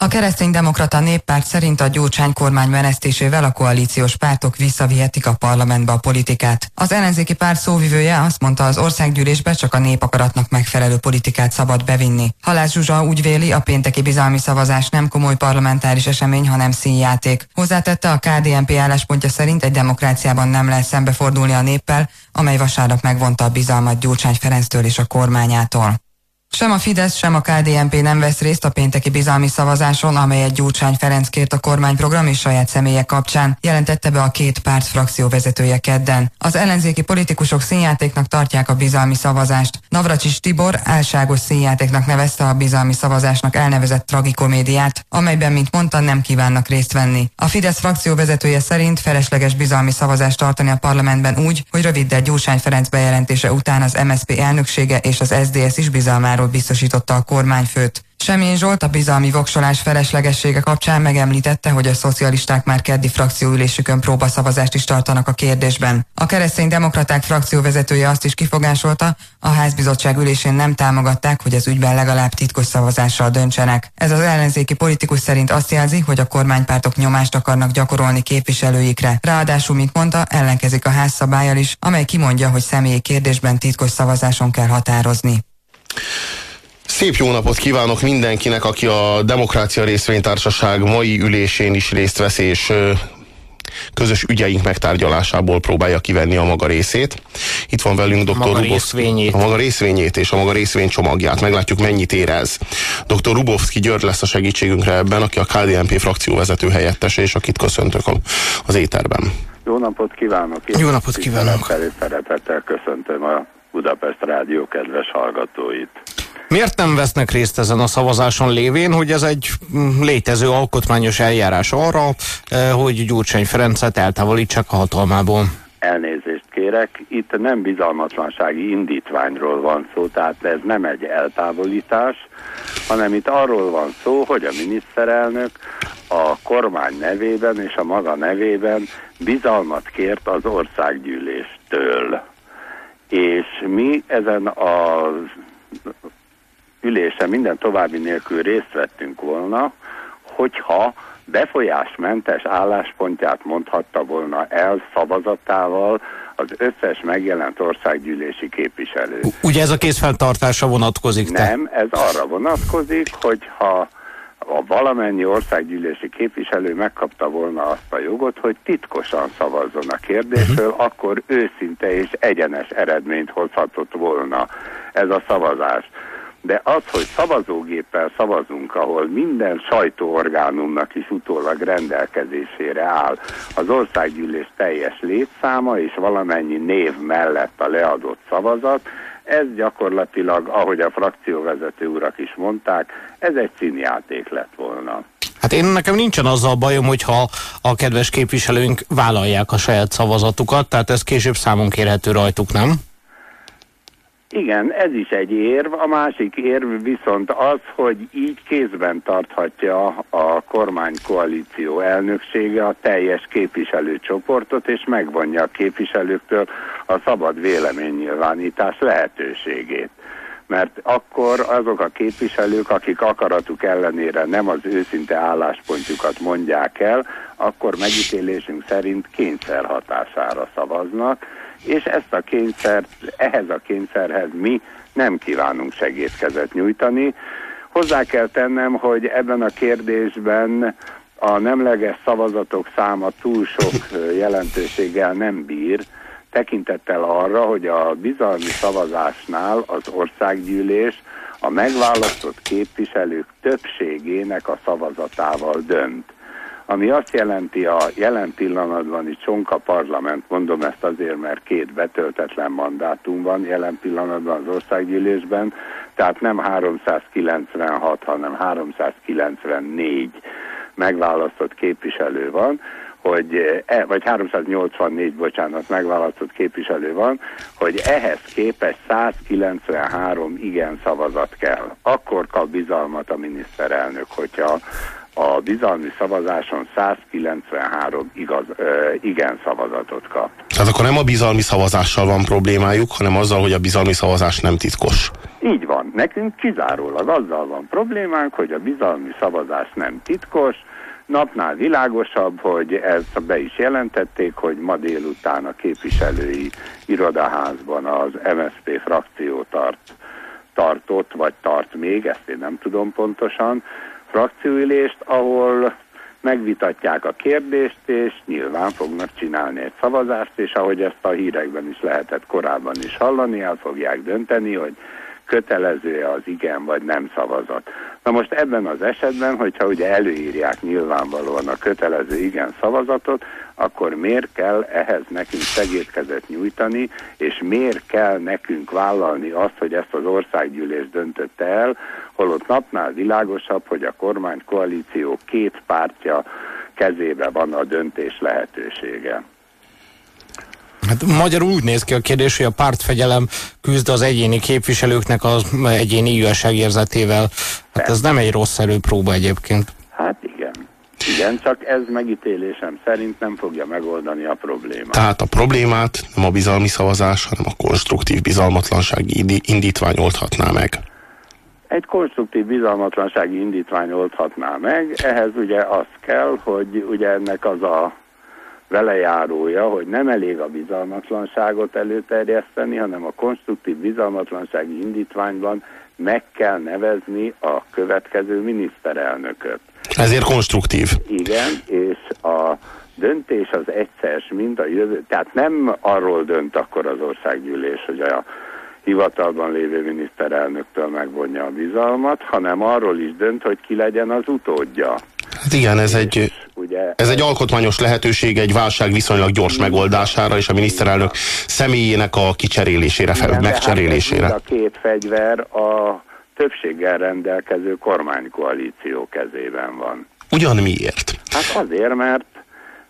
A kereszténydemokrata néppárt szerint a Gyurcsány kormány menesztésével a koalíciós pártok visszavihetik a parlamentbe a politikát. Az ellenzéki párt szóvivője azt mondta, az országgyűlésbe csak a népakaratnak megfelelő politikát szabad bevinni. Halász Zsuzsa úgy véli, a pénteki bizalmi szavazás nem komoly parlamentáris esemény, hanem színjáték. Hozzátette a KDNP álláspontja szerint egy demokráciában nem lehet szembefordulni a néppel, amely vasárnap megvonta a bizalmat Gyurcsány Ferenctől és a kormányától. Sem a Fidesz, sem a KDNP nem vesz részt a pénteki bizalmi szavazáson, amelyet Gyurcsány Ferenc kért a kormányprogram és saját személye kapcsán, jelentette be a két párt frakció vezetője kedden. Az ellenzéki politikusok színjátéknak tartják a bizalmi szavazást. Navracsis Tibor álságos színjátéknak nevezte a bizalmi szavazásnak elnevezett tragikomédiát, amelyben, mint mondta, nem kívánnak részt venni. A Fidesz frakció vezetője szerint felesleges bizalmi szavazást tartani a parlamentben úgy, hogy röviddel Gyurcsány Ferenc bejelentése után az MSZP elnöksége és az SDS is bizalmára bizalmáról biztosította a kormányfőt. Semjén Zsolt a bizalmi voksolás feleslegessége kapcsán megemlítette, hogy a szocialisták már keddi frakcióülésükön próbaszavazást is tartanak a kérdésben. A keresztény demokraták frakcióvezetője azt is kifogásolta, a házbizottság ülésén nem támogatták, hogy az ügyben legalább titkos szavazással döntsenek. Ez az ellenzéki politikus szerint azt jelzi, hogy a kormánypártok nyomást akarnak gyakorolni képviselőikre. Ráadásul, mint mondta, ellenkezik a házszabályal is, amely kimondja, hogy személyi kérdésben titkos szavazáson kell határozni. Szép jó napot kívánok mindenkinek, aki a Demokrácia Részvénytársaság mai ülésén is részt vesz, és közös ügyeink megtárgyalásából próbálja kivenni a maga részét. Itt van velünk dr. Rubovszki. A maga részvényét és a maga részvény csomagját. Meglátjuk, mennyit érez. Dr. Rubovszki György lesz a segítségünkre ebben, aki a KDNP frakcióvezető helyettese, és akit köszöntök az éterben. Jó napot kívánok! Én Jó napot kívánok! Szeretettel köszöntöm a Budapest Rádió kedves hallgatóit. Miért nem vesznek részt ezen a szavazáson lévén, hogy ez egy mm, létező alkotmányos eljárás arra, eh, hogy Gyurcsány Ferencet eltávolítsák a hatalmából? Elnézést kérek, itt nem bizalmatlansági indítványról van szó, tehát ez nem egy eltávolítás, hanem itt arról van szó, hogy a miniszterelnök a kormány nevében és a maga nevében bizalmat kért az országgyűléstől és mi ezen a ülésen minden további nélkül részt vettünk volna, hogyha befolyásmentes álláspontját mondhatta volna el szavazatával az összes megjelent országgyűlési képviselő. Ugye ez a készfeltartása vonatkozik? Nem, ez arra vonatkozik, hogyha a valamennyi országgyűlési képviselő megkapta volna azt a jogot, hogy titkosan szavazzon a kérdésről, uh-huh. akkor őszinte és egyenes eredményt hozhatott volna ez a szavazás. De az, hogy szavazógéppel szavazunk, ahol minden sajtóorgánumnak is utólag rendelkezésére áll az országgyűlés teljes létszáma és valamennyi név mellett a leadott szavazat, ez gyakorlatilag, ahogy a frakcióvezető urak is mondták, ez egy színjáték lett volna. Hát én nekem nincsen azzal bajom, hogyha a kedves képviselőink vállalják a saját szavazatukat, tehát ez később számon kérhető rajtuk, nem? Igen, ez is egy érv. A másik érv viszont az, hogy így kézben tarthatja a kormánykoalíció elnöksége a teljes képviselőcsoportot, és megvonja a képviselőktől a szabad véleménynyilvánítás lehetőségét. Mert akkor azok a képviselők, akik akaratuk ellenére nem az őszinte álláspontjukat mondják el, akkor megítélésünk szerint kényszer hatására szavaznak, és ezt a kényszert, ehhez a kényszerhez mi nem kívánunk segítkezet nyújtani. Hozzá kell tennem, hogy ebben a kérdésben a nemleges szavazatok száma túl sok jelentőséggel nem bír, tekintettel arra, hogy a bizalmi szavazásnál az országgyűlés a megválasztott képviselők többségének a szavazatával dönt ami azt jelenti a jelen pillanatban is Csonka parlament, mondom ezt azért, mert két betöltetlen mandátum van jelen pillanatban az országgyűlésben, tehát nem 396, hanem 394 megválasztott képviselő van, hogy, e, vagy 384, bocsánat, megválasztott képviselő van, hogy ehhez képest 193 igen szavazat kell. Akkor kap bizalmat a miniszterelnök, hogyha a bizalmi szavazáson 193 igaz, ö, igen szavazatot kap. Tehát akkor nem a bizalmi szavazással van problémájuk, hanem azzal, hogy a bizalmi szavazás nem titkos. Így van. Nekünk kizárólag azzal van problémánk, hogy a bizalmi szavazás nem titkos, napnál világosabb, hogy ezt be is jelentették, hogy ma délután a képviselői irodaházban az MSZP frakció tart, tartott, vagy tart még, ezt én nem tudom pontosan, frakcióülést, ahol megvitatják a kérdést, és nyilván fognak csinálni egy szavazást, és ahogy ezt a hírekben is lehetett korábban is hallani, el fogják dönteni, hogy kötelező-e az igen vagy nem szavazat. Na most ebben az esetben, hogyha ugye előírják nyilvánvalóan a kötelező igen szavazatot, akkor miért kell ehhez nekünk segítkezet nyújtani, és miért kell nekünk vállalni azt, hogy ezt az országgyűlés döntötte el, holott napnál világosabb, hogy a kormánykoalíció két pártja kezébe van a döntés lehetősége. Hát magyarul úgy néz ki a kérdés, hogy a pártfegyelem küzd az egyéni képviselőknek az egyéni igazságérzetével. Hát ez nem egy rossz előpróba egyébként. Hát igen. Csak ez megítélésem szerint nem fogja megoldani a problémát. Tehát a problémát nem a bizalmi szavazás, hanem a konstruktív bizalmatlansági indítvány oldhatná meg. Egy konstruktív bizalmatlansági indítvány oldhatná meg, ehhez ugye az kell, hogy ugye ennek az a velejárója, hogy nem elég a bizalmatlanságot előterjeszteni, hanem a konstruktív bizalmatlansági indítványban meg kell nevezni a következő miniszterelnököt. Ezért konstruktív. Igen, és a döntés az egyszer, mint a jövő. Tehát nem arról dönt akkor az országgyűlés, hogy a hivatalban lévő miniszterelnöktől megvonja a bizalmat, hanem arról is dönt, hogy ki legyen az utódja. Hát igen, ez egy, ugye, ez egy alkotmányos lehetőség egy válság viszonylag gyors megoldására és a miniszterelnök személyének a kicserélésére, igen, hát megcserélésére. Hát a két fegyver a többséggel rendelkező kormánykoalíció kezében van. Ugyan miért? Hát azért, mert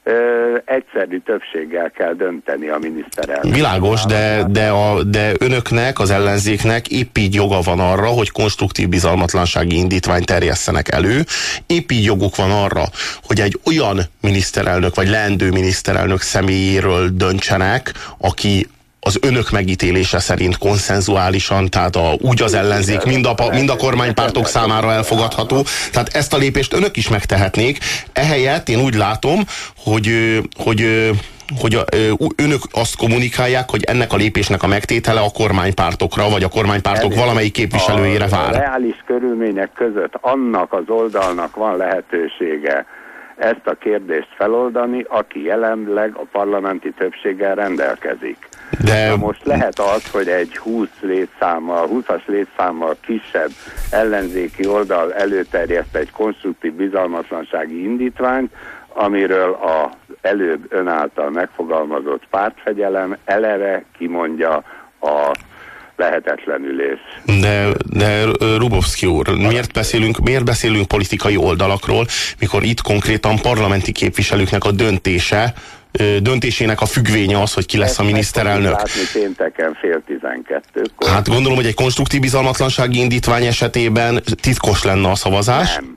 ö, egyszerű többséggel kell dönteni a miniszterelnök. Világos, de, de, a, de önöknek, az ellenzéknek épp így joga van arra, hogy konstruktív bizalmatlansági indítványt terjesszenek elő. Épp így joguk van arra, hogy egy olyan miniszterelnök, vagy leendő miniszterelnök személyéről döntsenek, aki az önök megítélése szerint konszenzuálisan, tehát a, úgy az ellenzék, mind a, mind a kormánypártok számára elfogadható. Tehát ezt a lépést önök is megtehetnék. Ehelyett én úgy látom, hogy, hogy hogy a, önök azt kommunikálják, hogy ennek a lépésnek a megtétele a kormánypártokra, vagy a kormánypártok Elég. valamelyik képviselőjére vár. A reális körülmények között annak az oldalnak van lehetősége ezt a kérdést feloldani, aki jelenleg a parlamenti többséggel rendelkezik. De... Na most lehet az, hogy egy 20 létszámmal, 20-as létszámmal kisebb ellenzéki oldal előterjeszt egy konstruktív bizalmatlansági indítványt, amiről az előbb ön által megfogalmazott pártfegyelem eleve kimondja a lehetetlenülés. De, de Rubovszki úr, miért beszélünk, miért beszélünk politikai oldalakról, mikor itt konkrétan parlamenti képviselőknek a döntése döntésének a függvénye az, hogy ki lesz Ezt a miniszterelnök. Látni pénteken fél tizenkettőkor. Hát gondolom, hogy egy konstruktív bizalmatlansági indítvány esetében titkos lenne a szavazás. Nem.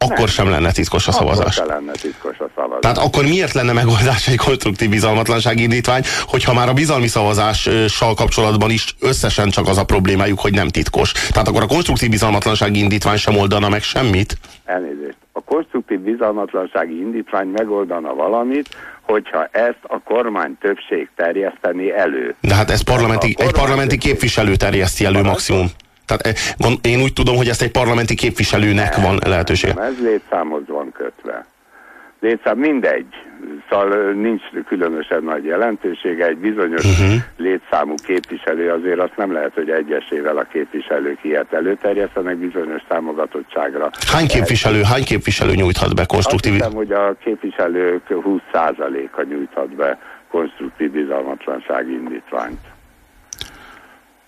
Akkor nem. sem lenne titkos a szavazás. Akkor lenne titkos a szavazás. Tehát akkor miért lenne megoldás egy konstruktív bizalmatlansági indítvány, hogyha már a bizalmi szavazással kapcsolatban is összesen csak az a problémájuk, hogy nem titkos. Tehát akkor a konstruktív bizalmatlansági indítvány sem oldana meg semmit? Elnézést. Konstruktív bizalmatlansági indítvány megoldana valamit, hogyha ezt a kormány többség terjeszteni elő. De hát ez parlamenti, egy parlamenti képviselő terjeszti elő maximum. Tehát eh, én úgy tudom, hogy ezt egy parlamenti képviselőnek nem, van lehetősége. Nem, ez létszámhoz van kötve. Létszám mindegy, szóval nincs különösebb nagy jelentősége, egy bizonyos uh-huh. létszámú képviselő azért azt nem lehet, hogy egyesével a képviselők ilyet előterjesztenek bizonyos támogatottságra. Hány képviselő, hány képviselő nyújthat be konstruktív... Azt hiszem, hogy a képviselők 20%-a nyújthat be konstruktív bizalmatlansági indítványt.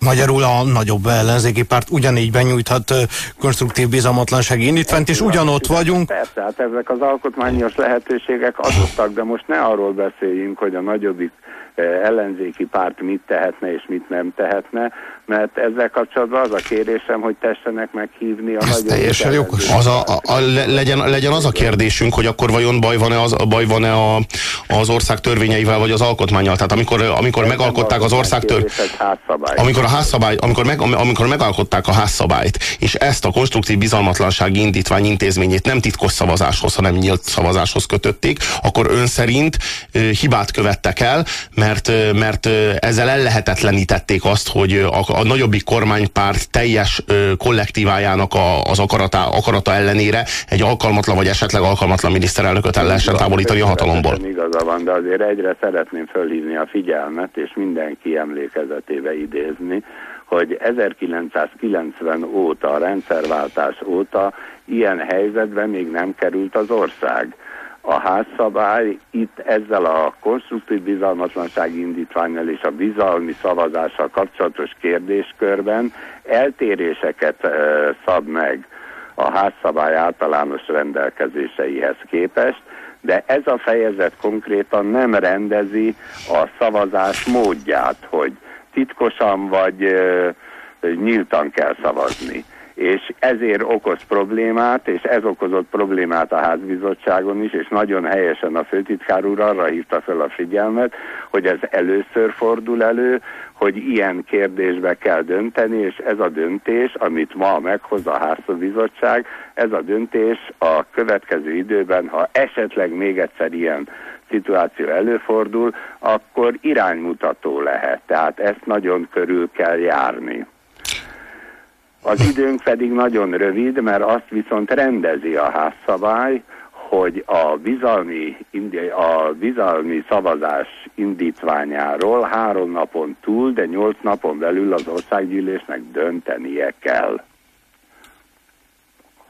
Magyarul a nagyobb ellenzéki párt ugyanígy benyújthat konstruktív bizalmatlansági indítványt, és ugyanott vagyunk. Persze, hát ezek az alkotmányos lehetőségek adottak, de most ne arról beszéljünk, hogy a nagyobbik ellenzéki párt mit tehetne és mit nem tehetne, mert ezzel kapcsolatban az a kérésem, hogy tessenek meghívni a Ez teljesen jogos. Az a, a, a, legyen, legyen az a kérdésünk, hogy akkor vajon baj van-e az, baj van-e a, az ország törvényeivel, vagy az alkotmányjal? Tehát amikor, amikor megalkották az ország tör... amikor a házszabály, amikor, meg, amikor megalkották a házszabályt, és ezt a konstruktív bizalmatlansági indítvány intézményét nem titkos szavazáshoz, hanem nyílt szavazáshoz kötötték, akkor ön szerint hibát követtek el, mert, mert ezzel ellehetetlenítették azt, hogy a, a nagyobbik kormánypárt teljes kollektívájának a, az akarata, akarata ellenére egy alkalmatlan vagy esetleg alkalmatlan miniszterelnököt el lehessen távolítani a hatalomból. Igaza van, de azért egyre szeretném fölhívni a figyelmet, és mindenki emlékezetébe idézni, hogy 1990 óta, a rendszerváltás óta ilyen helyzetben még nem került az ország a házszabály itt ezzel a konstruktív bizalmatlansági indítványjal és a bizalmi szavazással kapcsolatos kérdéskörben eltéréseket szab meg a házszabály általános rendelkezéseihez képest, de ez a fejezet konkrétan nem rendezi a szavazás módját, hogy titkosan vagy nyíltan kell szavazni és ezért okoz problémát, és ez okozott problémát a házbizottságon is, és nagyon helyesen a főtitkár úr arra hívta fel a figyelmet, hogy ez először fordul elő, hogy ilyen kérdésbe kell dönteni, és ez a döntés, amit ma meghoz a házbizottság, ez a döntés a következő időben, ha esetleg még egyszer ilyen szituáció előfordul, akkor iránymutató lehet. Tehát ezt nagyon körül kell járni. Az időnk pedig nagyon rövid, mert azt viszont rendezi a házszabály, hogy a bizalmi, a bizalmi szavazás indítványáról három napon túl, de nyolc napon belül az országgyűlésnek döntenie kell.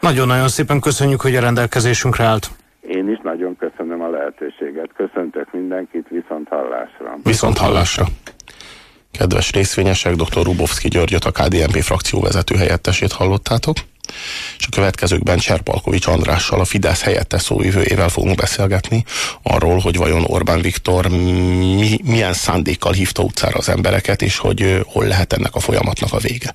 Nagyon-nagyon szépen köszönjük, hogy a rendelkezésünkre állt. Én is nagyon köszönöm a lehetőséget. Köszöntök mindenkit, viszont hallásra. Viszont hallásra. Kedves részvényesek, dr. Rubovszki Györgyöt, a KDNP frakció vezető helyettesét hallottátok, és a következőkben Cserpalkovics Andrással, a Fidesz helyettes szóvivőjével fogunk beszélgetni arról, hogy vajon Orbán Viktor mi, milyen szándékkal hívta utcára az embereket, és hogy hol lehet ennek a folyamatnak a vége.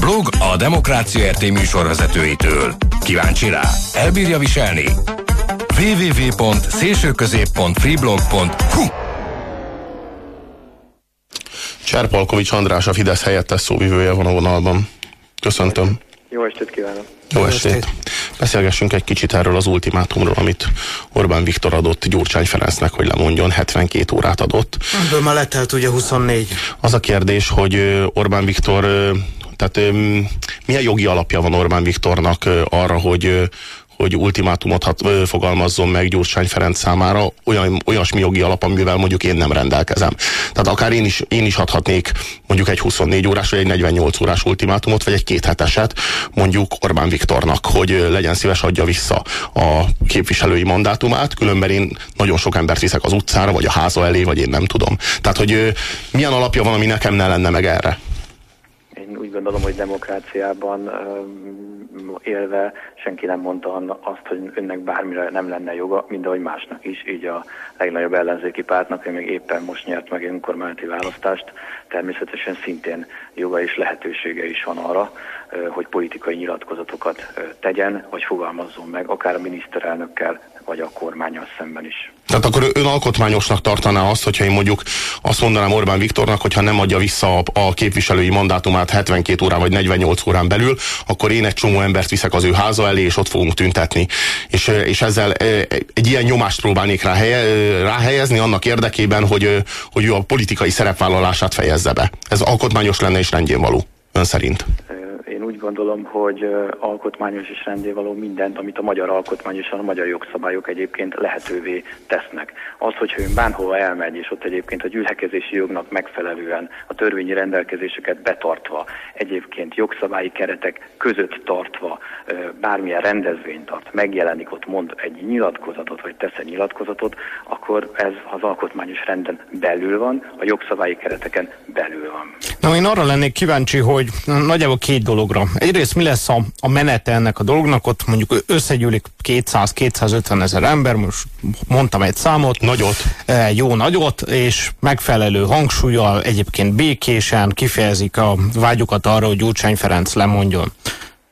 Blog a Demokrácia RT műsorvezetőitől. Kíváncsi rá? Elbírja viselni? www.szélsőközép.freeblog.hu Cserpalkovics András a Fidesz helyettes szóvivője van a vonalban. Köszöntöm. Jó estét kívánok! Jó estét! Beszélgessünk egy kicsit erről az ultimátumról, amit Orbán Viktor adott Gyurcsány Ferencnek, hogy lemondjon, 72 órát adott. Ebből már letelt ugye 24. Az a kérdés, hogy Orbán Viktor tehát milyen jogi alapja van Orbán Viktornak arra, hogy, hogy ultimátumot hat, fogalmazzon meg Gyurcsány Ferenc számára, olyan, olyasmi jogi alap, amivel mondjuk én nem rendelkezem. Tehát akár én is, én is adhatnék mondjuk egy 24 órás, vagy egy 48 órás ultimátumot, vagy egy két heteset mondjuk Orbán Viktornak, hogy legyen szíves adja vissza a képviselői mandátumát, különben én nagyon sok embert viszek az utcára, vagy a háza elé, vagy én nem tudom. Tehát, hogy milyen alapja van, ami nekem ne lenne meg erre? Úgy gondolom, hogy demokráciában élve senki nem mondta azt, hogy önnek bármire nem lenne joga, mint ahogy másnak is, így a legnagyobb ellenzéki pártnak, ami még éppen most nyert meg önkormányzati választást, természetesen szintén joga és lehetősége is van arra, hogy politikai nyilatkozatokat tegyen, vagy fogalmazzon meg, akár a miniszterelnökkel, vagy a kormányal szemben is. Tehát akkor ön alkotmányosnak tartaná azt, hogyha én mondjuk azt mondanám Orbán Viktornak, hogyha nem adja vissza a, a képviselői mandátumát 72 órán vagy 48 órán belül, akkor én egy csomó embert viszek az ő háza elé, és ott fogunk tüntetni. És, és ezzel egy ilyen nyomást próbálnék rá helye, ráhelyezni annak érdekében, hogy, hogy ő a politikai szerepvállalását fejezze be. Ez alkotmányos lenne és rendjén való, ön szerint úgy gondolom, hogy alkotmányos és rendévaló mindent, amit a magyar alkotmány és a magyar jogszabályok egyébként lehetővé tesznek. Az, hogyha ön bárhova elmegy, és ott egyébként a gyűlhekezési jognak megfelelően a törvényi rendelkezéseket betartva, egyébként jogszabályi keretek között tartva, bármilyen rendezvényt tart, megjelenik ott, mond egy nyilatkozatot, vagy tesz egy nyilatkozatot, akkor ez az alkotmányos renden belül van, a jogszabályi kereteken belül van. Na, én arra lennék kíváncsi, hogy nagyjából két dologra Egyrészt mi lesz a, a menete ennek a dolognak, ott mondjuk összegyűlik 200-250 ezer ember, most mondtam egy számot. Nagyot. E, jó nagyot, és megfelelő hangsúlyjal egyébként békésen kifejezik a vágyukat arra, hogy Gyurcsány Ferenc lemondjon.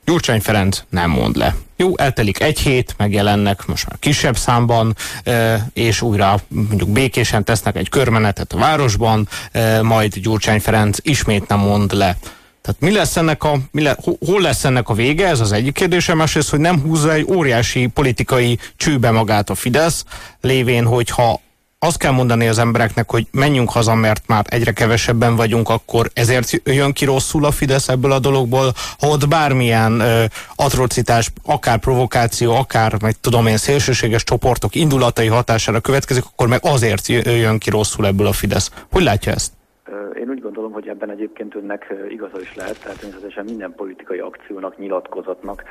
Gyurcsány Ferenc nem mond le. Jó, eltelik egy hét, megjelennek most már kisebb számban, e, és újra mondjuk békésen tesznek egy körmenetet a városban, e, majd Gyurcsány Ferenc ismét nem mond le. Tehát mi lesz ennek a, mi le, hol lesz ennek a vége, ez az egyik kérdésem, másrészt, hogy nem húzza egy óriási politikai csőbe magát a Fidesz, lévén, hogyha azt kell mondani az embereknek, hogy menjünk haza, mert már egyre kevesebben vagyunk, akkor ezért jön ki rosszul a Fidesz ebből a dologból, ha ott bármilyen ö, atrocitás, akár provokáció, akár, meg tudom én, szélsőséges csoportok indulatai hatására következik, akkor meg azért jön ki rosszul ebből a Fidesz. Hogy látja ezt? Én gondolom, hogy ebben egyébként önnek igaza is lehet, tehát természetesen minden politikai akciónak, nyilatkozatnak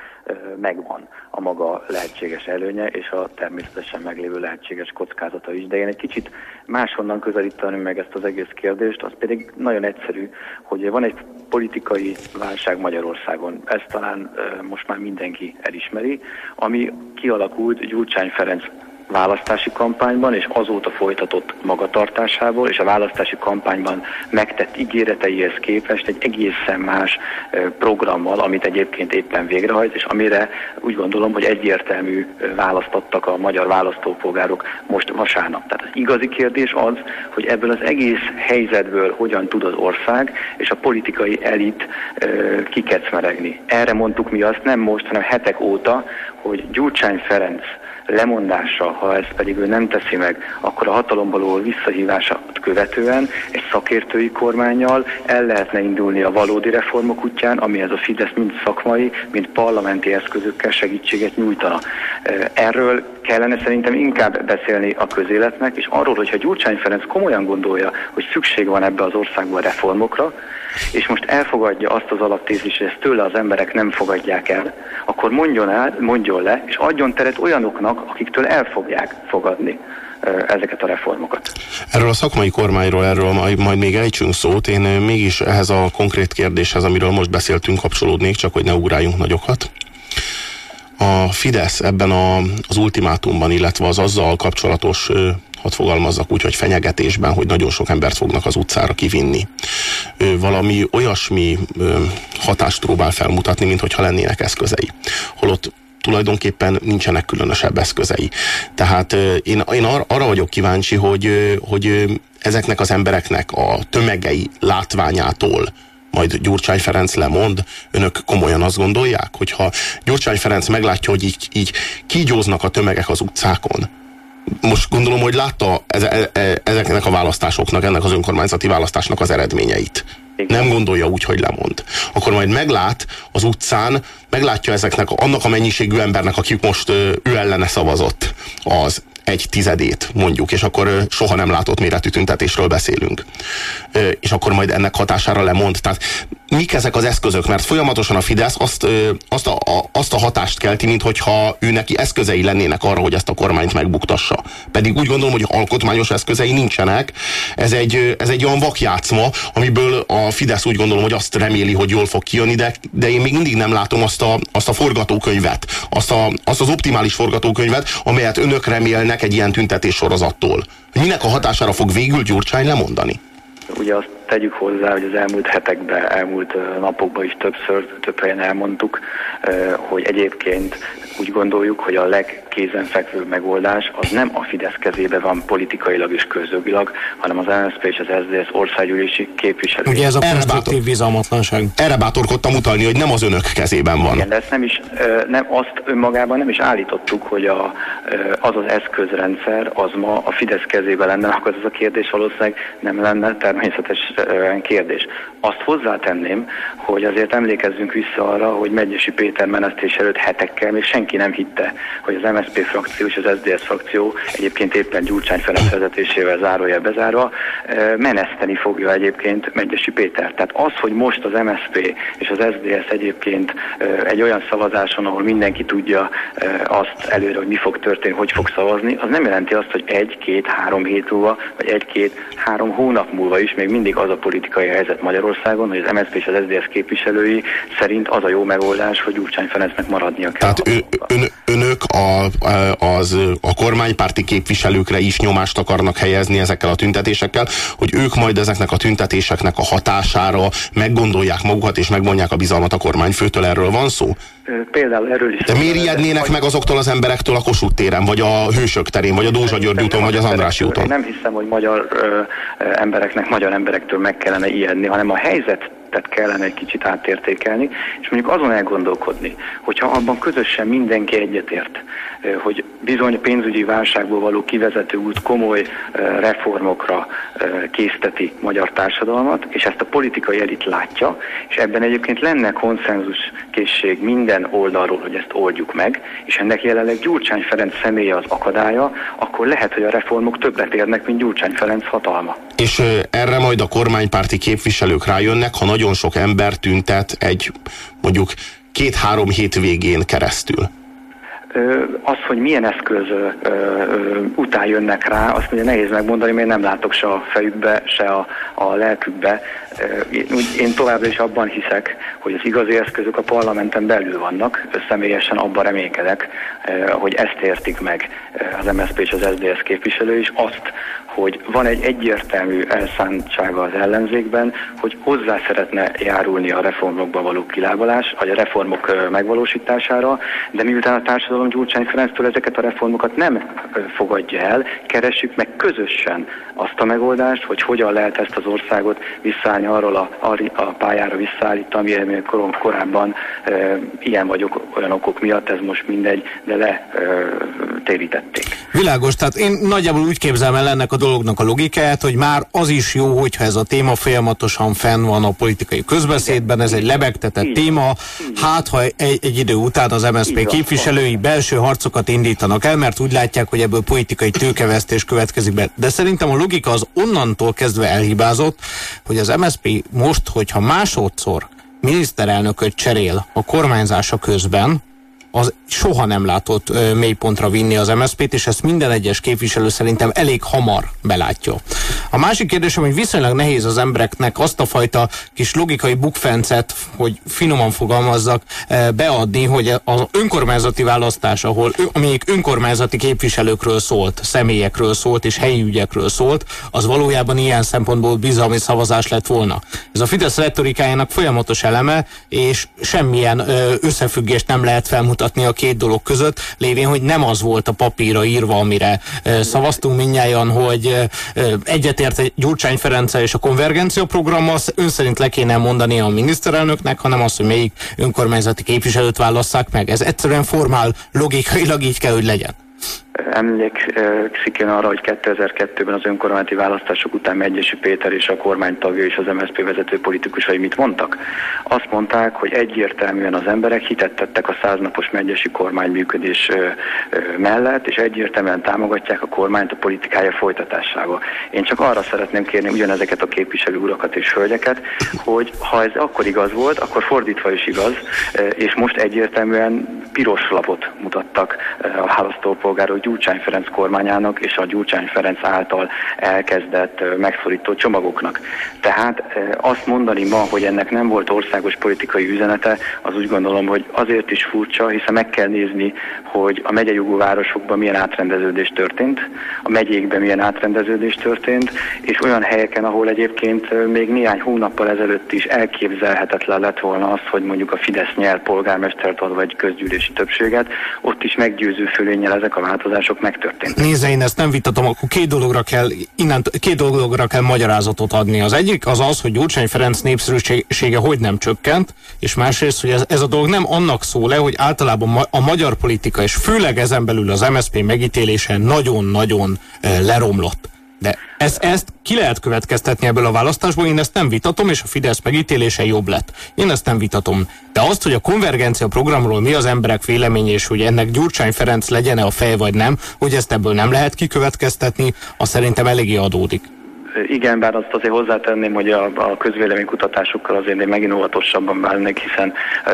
megvan a maga lehetséges előnye, és a természetesen meglévő lehetséges kockázata is. De én egy kicsit máshonnan közelíteni meg ezt az egész kérdést, az pedig nagyon egyszerű, hogy van egy politikai válság Magyarországon, ezt talán most már mindenki elismeri, ami kialakult Gyurcsány Ferenc választási kampányban és azóta folytatott magatartásából és a választási kampányban megtett ígéreteihez képest egy egészen más programmal, amit egyébként éppen végrehajt, és amire úgy gondolom, hogy egyértelmű választottak a magyar választópolgárok most vasárnap. Tehát az igazi kérdés az, hogy ebből az egész helyzetből hogyan tud az ország és a politikai elit kikecmeregni. Erre mondtuk mi azt nem most, hanem hetek óta, hogy Gyurcsány Ferenc lemondása, ha ezt pedig ő nem teszi meg, akkor a hatalomból való visszahívását követően egy szakértői kormányjal el lehetne indulni a valódi reformok útján, amihez a Fidesz mind szakmai, mind parlamenti eszközökkel segítséget nyújtana. Erről kellene szerintem inkább beszélni a közéletnek, és arról, hogyha Gyurcsány Ferenc komolyan gondolja, hogy szükség van ebbe az országban reformokra, és most elfogadja azt az alaptézist, hogy ezt tőle az emberek nem fogadják el, akkor mondjon el, mondjon le, és adjon teret olyanoknak, akiktől el fogják fogadni ezeket a reformokat. Erről a szakmai kormányról, erről majd, majd még ejtsünk szót. Én mégis ehhez a konkrét kérdéshez, amiről most beszéltünk, kapcsolódnék, csak hogy ne ugráljunk nagyokat. A Fidesz ebben a, az ultimátumban, illetve az azzal kapcsolatos hadd fogalmazzak úgy, hogy fenyegetésben, hogy nagyon sok embert fognak az utcára kivinni. Valami olyasmi hatást próbál felmutatni, mint hogyha lennének eszközei. Holott tulajdonképpen nincsenek különösebb eszközei. Tehát én, én arra vagyok kíváncsi, hogy, hogy ezeknek az embereknek a tömegei látványától majd Gyurcsány Ferenc lemond, önök komolyan azt gondolják, hogyha Gyurcsány Ferenc meglátja, hogy így, így kígyóznak a tömegek az utcákon, most gondolom, hogy látta e, e, ezeknek a választásoknak, ennek az önkormányzati választásnak az eredményeit. Igen. Nem gondolja úgy, hogy lemond. Akkor majd meglát az utcán, meglátja ezeknek, annak a mennyiségű embernek, akik most ő ellene szavazott, az egy tizedét mondjuk, és akkor soha nem látott méretű tüntetésről beszélünk. És akkor majd ennek hatására lemond. Tehát mik ezek az eszközök? Mert folyamatosan a Fidesz azt, azt, a, azt a hatást kelti, mintha ő neki eszközei lennének arra, hogy ezt a kormányt megbuktassa. Pedig úgy gondolom, hogy alkotmányos eszközei nincsenek. Ez egy, ez egy olyan vakjátszma, amiből a Fidesz úgy gondolom, hogy azt reméli, hogy jól fog kijönni, de, de én még mindig nem látom azt a, azt a forgatókönyvet, azt, a, azt az optimális forgatókönyvet, amelyet önök remélnek egy ilyen tüntetés sorozattól. Minek a hatására fog végül Gyurcsány lemondani? Ugye azt tegyük hozzá, hogy az elmúlt hetekben, elmúlt napokban is többször, több helyen elmondtuk, hogy egyébként úgy gondoljuk, hogy a legkézenfekvőbb megoldás az nem a Fidesz kezébe van politikailag és közjogilag, hanem az MSZP és az SZDSZ országgyűlési képviselő. Ugye ez a konstruktív bizalmatlanság. Erre bátorkodtam utalni, hogy nem az önök kezében van. Igen, de ezt nem is, nem, azt önmagában nem is állítottuk, hogy a, az az eszközrendszer az ma a Fidesz kezében lenne, akkor ez a kérdés valószínűleg nem lenne természetes kérdés. Azt hozzátenném, hogy azért emlékezzünk vissza arra, hogy Megyesi Péter menesztés előtt hetekkel még senki nem hitte, hogy az MSZP frakció és az SDS frakció egyébként éppen Gyurcsány Ferenc vezetésével zárója bezárva meneszteni fogja egyébként Megyesi Péter. Tehát az, hogy most az MSZP és az SDS egyébként egy olyan szavazáson, ahol mindenki tudja azt előre, hogy mi fog történni, hogy fog szavazni, az nem jelenti azt, hogy egy, két, három hét múlva, vagy egy, két, három hónap múlva is még mindig az a politikai helyzet Magyarországon, hogy az MSZP és az SZDSZ képviselői szerint az a jó megoldás, hogy Gyurcsány Ferencnek maradnia kell. Tehát ő, ön, önök a, az, a kormánypárti képviselőkre is nyomást akarnak helyezni ezekkel a tüntetésekkel, hogy ők majd ezeknek a tüntetéseknek a hatására meggondolják magukat és megmondják a bizalmat a kormányfőtől. Erről van szó? Például erről is. De miért ijednének meg azoktól az emberektől a Kossuth téren, vagy a Hősök terén, vagy a Dózsa György úton, vagy az Andrássy úton? Nem hiszem, hogy magyar ö, embereknek, magyar emberektől meg kellene ijedni, hanem a helyzet tehát kellene egy kicsit átértékelni, és mondjuk azon elgondolkodni, hogyha abban közösen mindenki egyetért, hogy bizony pénzügyi válságból való kivezető út komoly reformokra készteti magyar társadalmat, és ezt a politikai elit látja, és ebben egyébként lenne konszenzus készség minden oldalról, hogy ezt oldjuk meg, és ennek jelenleg Gyurcsány Ferenc személye az akadálya, akkor lehet, hogy a reformok többet érnek, mint Gyurcsány Ferenc hatalma. És erre majd a kormánypárti képviselők rájönnek, ha nagyon sok ember tüntet egy mondjuk két-három végén keresztül az, hogy milyen eszköz után jönnek rá, azt ugye nehéz megmondani, mert nem látok se a fejükbe, se a, a lelkükbe. Én továbbra is abban hiszek, hogy az igazi eszközök a parlamenten belül vannak. Személyesen abban reménykedek, hogy ezt értik meg az MSZP és az SZDSZ képviselő is, azt, hogy van egy egyértelmű elszántsága az ellenzékben, hogy hozzá szeretne járulni a reformokba való kilábalás, vagy a reformok megvalósítására, de miután a társadalom Gyurcsány Ferenctől ezeket a reformokat nem fogadja el, keressük meg közösen azt a megoldást, hogy hogyan lehet ezt az országot visszaállni arról a, a pályára visszaállítani, ami korom, korábban e, ilyen vagyok olyan okok miatt, ez most mindegy, de le e, térítették. Világos, tehát én nagyjából úgy képzelem el ennek a dolognak a logikáját, hogy már az is jó, hogyha ez a téma folyamatosan fenn van a politikai közbeszédben, ez egy lebegtetett téma, hát ha egy, egy idő után az MSZP képviselői belső harcokat indítanak el, mert úgy látják, hogy ebből politikai tőkevesztés következik be. De szerintem a logika az onnantól kezdve elhibázott, hogy az MSZP most, hogyha másodszor miniszterelnököt cserél a kormányzása közben, az soha nem látott ö, mélypontra vinni az MSZP-t, és ezt minden egyes képviselő szerintem elég hamar belátja. A másik kérdésem, hogy viszonylag nehéz az embereknek azt a fajta kis logikai bukfencet, hogy finoman fogalmazzak, beadni, hogy az önkormányzati választás, ahol amelyik önkormányzati képviselőkről szólt, személyekről szólt és helyi ügyekről szólt, az valójában ilyen szempontból bizalmi szavazás lett volna. Ez a Fidesz retorikájának folyamatos eleme, és semmilyen összefüggést nem lehet felmutatni megmutatni a két dolog között, lévén, hogy nem az volt a papírra írva, amire szavaztunk minnyáján, hogy egyetért Gyurcsány Ferenc és a konvergencia programmal ön szerint le kéne mondani a miniszterelnöknek, hanem az, hogy melyik önkormányzati képviselőt válasszák meg. Ez egyszerűen formál, logikailag így kell, hogy legyen. Emlékszik én arra, hogy 2002-ben az önkormányzati választások után Megyesi Péter és a kormány tagja és az MSZP vezető politikusai mit mondtak? Azt mondták, hogy egyértelműen az emberek hitet tettek a száznapos megyesi kormány működés mellett, és egyértelműen támogatják a kormányt a politikája folytatásába. Én csak arra szeretném kérni ugyanezeket a képviselő urakat és hölgyeket, hogy ha ez akkor igaz volt, akkor fordítva is igaz, és most egyértelműen piros lapot mutattak a választópolgárok Gyurcsány Ferenc kormányának és a Gyurcsány Ferenc által elkezdett megszorító csomagoknak. Tehát azt mondani ma, hogy ennek nem volt országos politikai üzenete, az úgy gondolom, hogy azért is furcsa, hiszen meg kell nézni, hogy a megyejogú városokban milyen átrendeződés történt, a megyékben milyen átrendeződés történt, és olyan helyeken, ahol egyébként még néhány hónappal ezelőtt is elképzelhetetlen lett volna az, hogy mondjuk a Fidesz nyel polgármestert ad vagy közgyűlési többséget, ott is meggyőző fölénnyel ezek a változások megtörténtek. Nézze, én ezt nem vitatom, akkor két dologra kell, innen, két dologra kell magyarázatot adni. Az egyik az az, hogy Gyurcsány Ferenc népszerűsége hogy nem csökkent, és másrészt, hogy ez, ez a dolog nem annak szól le, hogy általában a magyar politika, és főleg ezen belül az MSZP megítélése nagyon-nagyon e, leromlott. De ezt, ezt ki lehet következtetni ebből a választásból, én ezt nem vitatom, és a Fidesz megítélése jobb lett. Én ezt nem vitatom. De azt, hogy a konvergencia programról mi az emberek véleménye, és hogy ennek Gyurcsány Ferenc legyen -e a fej vagy nem, hogy ezt ebből nem lehet kikövetkeztetni, az szerintem eléggé adódik. Igen, bár azt azért hozzátenném, hogy a, a közvéleménykutatásokkal azért én megint óvatosabban válnék, hiszen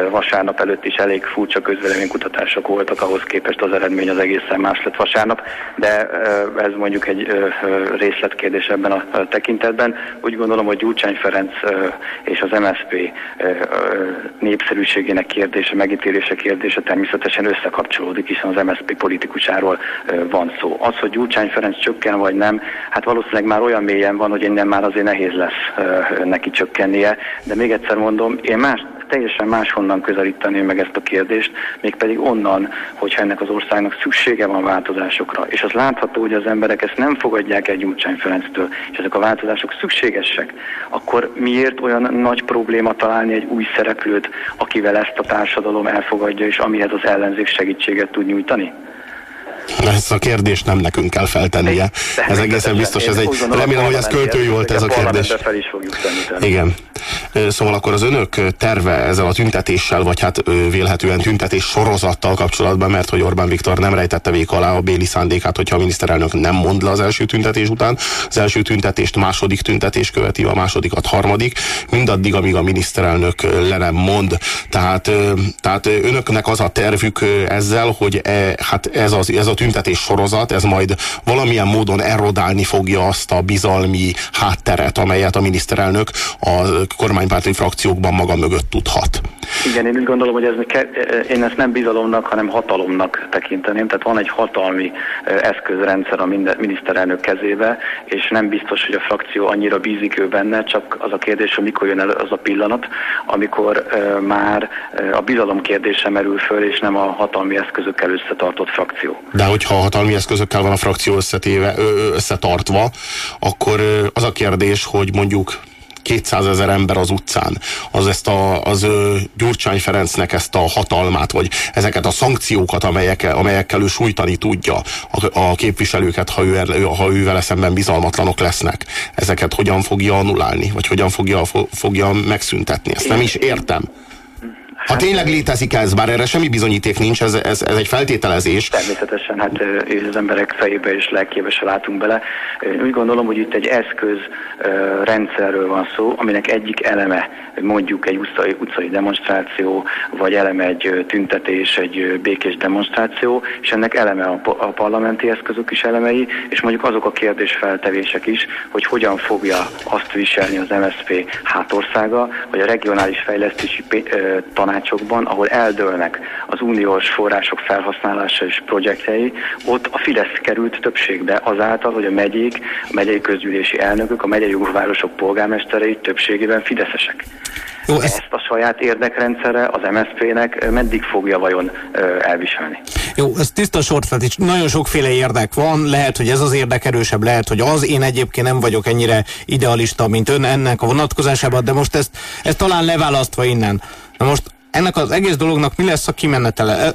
vasárnap előtt is elég furcsa közvéleménykutatások voltak, ahhoz képest az eredmény az egészen más lett vasárnap, de ez mondjuk egy részletkérdés ebben a tekintetben. Úgy gondolom, hogy Gyurcsány Ferenc és az MSZP népszerűségének kérdése, megítélése kérdése természetesen összekapcsolódik, hiszen az MSZP politikusáról van szó. Az, hogy Gyurcsány Ferenc csökken vagy nem, hát valószínűleg már olyan mélyen ilyen van, hogy innen már azért nehéz lesz neki csökkennie. De még egyszer mondom, én más, teljesen máshonnan közelíteném meg ezt a kérdést, mégpedig onnan, hogyha ennek az országnak szüksége van változásokra, és az látható, hogy az emberek ezt nem fogadják egy Gyurcsány Ferenctől, és ezek a változások szükségesek, akkor miért olyan nagy probléma találni egy új szereplőt, akivel ezt a társadalom elfogadja, és amihez az ellenzék segítséget tud nyújtani? Ezt a kérdést nem nekünk kell feltennie. Ez egészen biztos, ez egy, remélem, hogy ez költői volt ez a kérdés. Igen. Szóval akkor az önök terve ezzel a tüntetéssel, vagy hát vélhetően tüntetés sorozattal kapcsolatban, mert hogy Orbán Viktor nem rejtette vék alá a béli szándékát, hogyha a miniszterelnök nem mond le az első tüntetés után. Az első tüntetést második tüntetés követi, a másodikat harmadik, mindaddig, amíg a miniszterelnök le nem mond. Tehát, tehát önöknek az a tervük ezzel, hogy e, hát ez, az, ez a tüntetés sorozat, ez majd valamilyen módon erodálni fogja azt a bizalmi hátteret, amelyet a miniszterelnök a kormánypárti frakciókban maga mögött tudhat. Igen, én úgy gondolom, hogy ez, én ezt nem bizalomnak, hanem hatalomnak tekinteném. Tehát van egy hatalmi eszközrendszer a miniszterelnök kezébe, és nem biztos, hogy a frakció annyira bízik ő benne, csak az a kérdés, hogy mikor jön el az a pillanat, amikor már a bizalom kérdése merül föl, és nem a hatalmi eszközökkel összetartott frakció. De hogyha a hatalmi eszközökkel van a frakció összetéve, összetartva, akkor az a kérdés, hogy mondjuk 200 ezer ember az utcán, az ezt a, az Gyurcsány Ferencnek ezt a hatalmát, vagy ezeket a szankciókat, amelyek, amelyekkel ő sújtani tudja a, a képviselőket, ha, ő, ha ő vele szemben bizalmatlanok lesznek. Ezeket hogyan fogja anulálni, vagy hogyan fogja, fogja megszüntetni. Ezt nem is értem. Ha tényleg létezik ez, bár erre semmi bizonyíték nincs, ez, ez, ez egy feltételezés. Természetesen, hát az emberek fejébe és lelkébe se látunk bele. Úgy gondolom, hogy itt egy eszköz rendszerről van szó, aminek egyik eleme mondjuk egy utcai, utcai demonstráció, vagy eleme egy tüntetés, egy békés demonstráció, és ennek eleme a, a parlamenti eszközök is elemei, és mondjuk azok a kérdésfeltevések is, hogy hogyan fogja azt viselni az MSZP hátországa, vagy a regionális fejlesztési tanács tanácsokban, ahol eldőlnek az uniós források felhasználása és projektjei, ott a Fidesz került többségbe azáltal, hogy a megyék, a megyei közgyűlési elnökök, a megyei városok polgármesterei többségében fideszesek. Jó, ez... Ezt a saját érdekrendszere az MSZP-nek meddig fogja vajon elviselni? Jó, ez tiszta sortlet, nagyon sokféle érdek van, lehet, hogy ez az érdek erősebb, lehet, hogy az, én egyébként nem vagyok ennyire idealista, mint ön ennek a vonatkozásában, de most ezt, ezt talán leválasztva innen. Na most ennek az egész dolognak mi lesz a kimenetele?